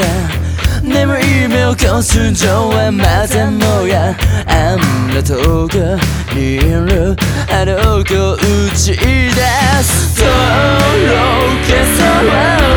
た眠い目をこす情はまたもやあんな遠くにいるあの子打ち出すとろけそう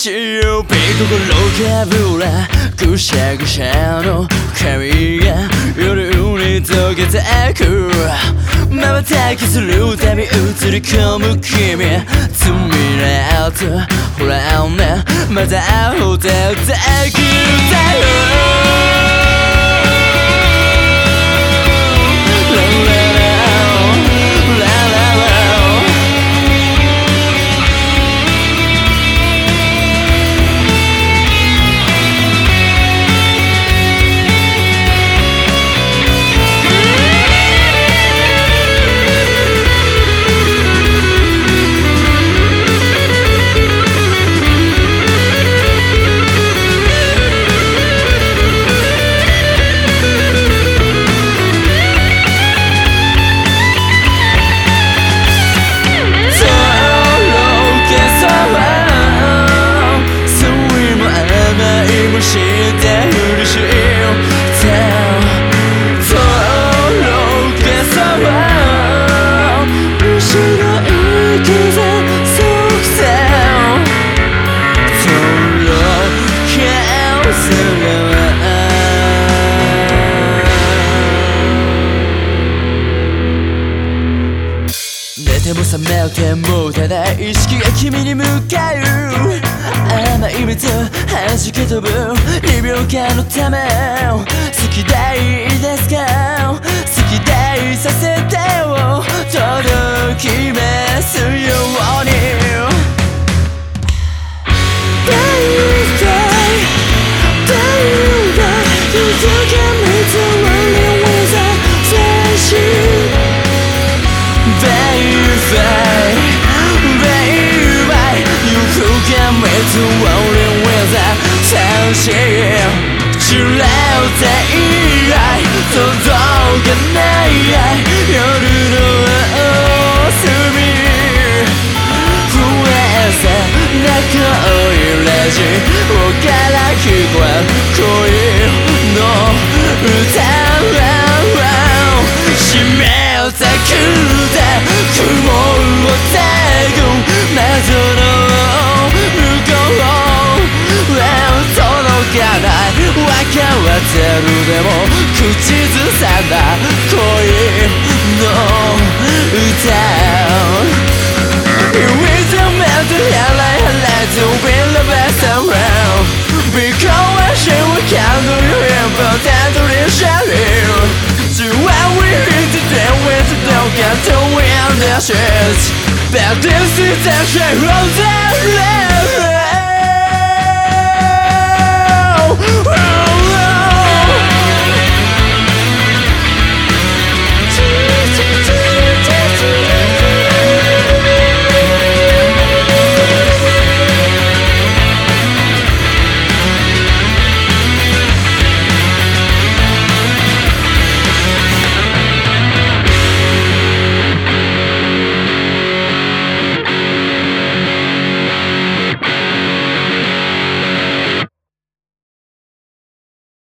配る日曜日心かぶらぐしゃぐしゃの髪が夜に溶けてくまばたきするたび映り込む君罪なやつほらねまた会うてたくだよ甘いも知ってふりしてとろけそう後ろ行くぜ即戦とろけそう寝ても覚めてもただ意識が君に向かう甘い水弾け飛ぶ2秒間のため好きでいいですか？好きでいさせてを。届きますよ。Forget me to only with attention 知らない愛届かない愛夜の隅不安さ中を揺らじおから聞こえ恋の歌は湿ったく分かってるでも口ずさんだ恋の歌 You is a man to hell I like to be the best around Because she will count on you important to the shadow So when we hit the day with the dog and to win the shit But this is the shape of the love